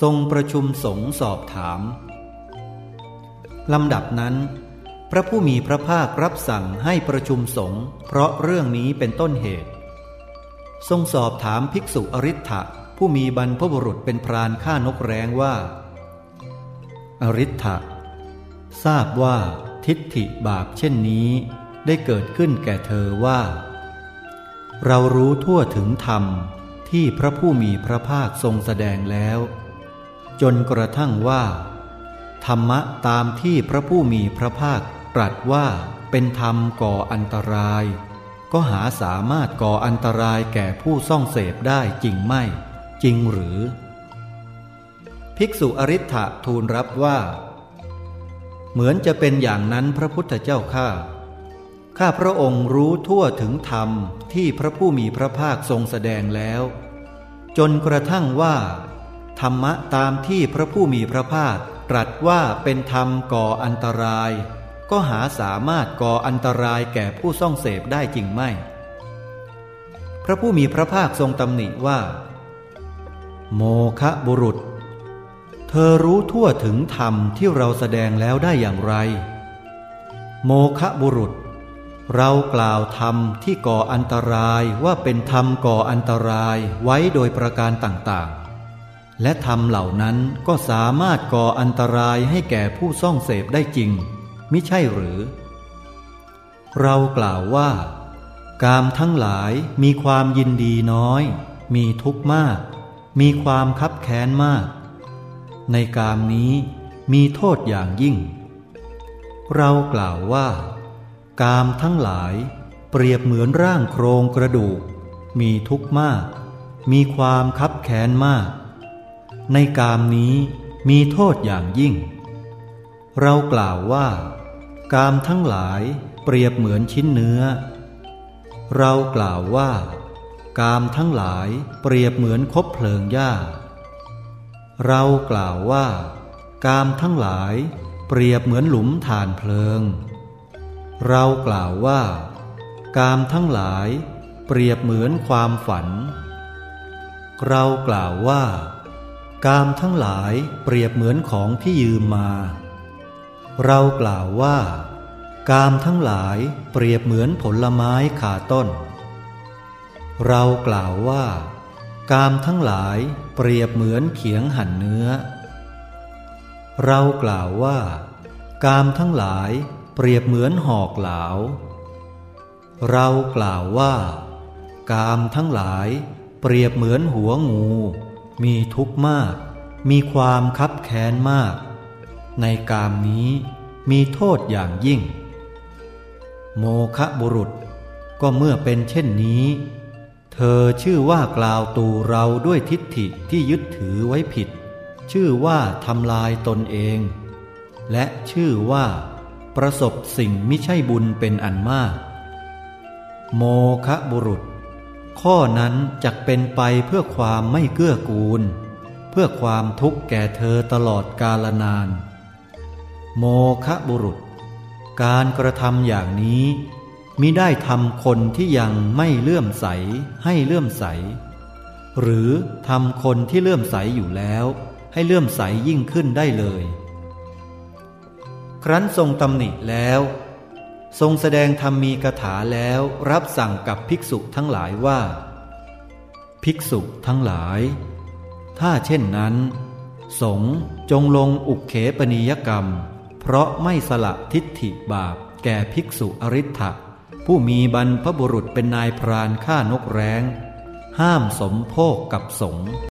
ทรงประชุมสงฆ์สอบถาม ลำดับนั้น พระผู้มีพระภาครับสั่งให้ประชุมสงฆ์เพราะเรื่องนี้เป็นต้นเหตุ ทรงสอบถามภิกษุอริ t ะผู้มีบรรพบุรุษเป็นพรานฆ่านกแร้งว่า อริ t ะทราบว่าทิฏฐิบาปเช่นนี้ได้เกิดขึ้นแก่เธอว่า เรารู้ทั่วถึงธรรมที่พระผู้มีพระภาคทรงแสดงแล้ว จนกระทั่งว่า ธรรมะตามที่พระผู้มีพระภาคตรัสว่าเป็นธรรมก่ออันตราย ก็หาสามารถก่ออันตรายแก่ผู้ซ่องเสพได้จริงไม่ จริงหรือ ภิกษุอริ t ะทูลรับว่า เหมือนจะเป็นอย่างนั้นพระพุทธเจ้าข้าข้าพระองค์รู้ทั่วถึงธรรมที่พระผู้มีพระภาคทรงแสดงแล้ว จนกระทั่งว่า ธรรมะตามที่พระผู้มีพระภาคตรัสว่าเป็นธรรมก่ออันตราย ก็หาสามารถก่ออันตรายแก่ผู้ซ่องเสพได้จริงไม่ พระผู้มีพระภาคทรงตำหนิว่า โมคะบุรุษ เธอรู้ทั่วถึงธรรมที่เราแสดงแล้วได้อย่างไร โมคะบุรุษ เรากล่าวธรรมที่ก่ออันตรายว่าเป็นธรรมก่ออันตรายไว้โดยประการต่างๆ และธรรมเหล่านั้นก็สามารถก่ออันตรายให้แก่ผู้ซ่องเสพได้จริง มิใช่หรือ เรากล่าวว่า กามทั้งหลายมีความยินดีน้อย มีทุกข์มาก มีความคับแค้นมาก ในกามนี้มีโทษอย่างยิ่ง เรากล่าวว่า กามทั้งหลายเปรียบเหมือนร่างโครงกระดูก มีทุกข์มาก มีความคับแค้นมาก ในกามนี้มีโทษอย่างยิ่ง เรากล่าวว่า กามทั้งหลายเปรียบเหมือนชิ้นเนื้อ เรากล่าวว่า กามทั้งหลายเปรียบเหมือนคบเพลิงหญ้า เรากล่าวว่า กามทั้งหลายเปรียบเหมือนหลุมฐานเพลิง เรากล่าวว่า กามทั้งหลายเปรียบเหมือนความฝัน เรากล่าวว่า กามทั้งหลายเปรียบเหมือนของที่ยืมมา เรากล่าวว่า กามทั้งหลายเปรียบเหมือนผลไม้ขาต้น เรากล่าวว่า กามทั้งหลายเปรียบเหมือนเขียงหั่นเนื้อ เรากล่าวว่า กามทั้งหลายเปรียบเหมือนหอกเหลา เรากล่าวว่า กามทั้งหลายเปรียบเหมือนหัวงู มีทุกข์มาก มีความคับแค้นมาก ในกามนี้มีโทษอย่างยิ่ง โมคะบุรุษก็เมื่อเป็นเช่นนี้ เธอชื่อว่ากล่าวตูเราด้วยทิฏฐิที่ยึดถือไว้ผิด ชื่อว่าทำลายตนเอง และชื่อว่า ประสบสิ่งไมิใช่บุญเป็นอันมาก โมคะบุรุษ ข้อนั้นจักเป็นไปเพื่อความไม่เกื้อกูล เพื่อความทุกข์แก่เธอตลอดกาลนาน โมคะบุรุษ การกระทำอย่างนี้มิได้ทำคนที่ยังไม่เลื่อมใสให้เลื่อมใส หรือทำคนที่เลื่อมใสอยู่แล้ว ให้เลื่อมใสยิ่งขึ้นได้เลย ครั้นทรงตำหนิแล้ว ทรงแสดงธรรมมีกถาแล้วรับสั่งกับภิกษุทั้งหลายว่า ภิกษุทั้งหลาย ถ้าเช่นนั้น สงจงลงอุกเขปนิยกรรม เพราะไม่สละทิฏฐิบาปแก่ภิกษุอริ t ะผู้มีบรรพบุรุษเป็นนายพรานฆ่านกแร้ง ห้ามสมโภคกับสง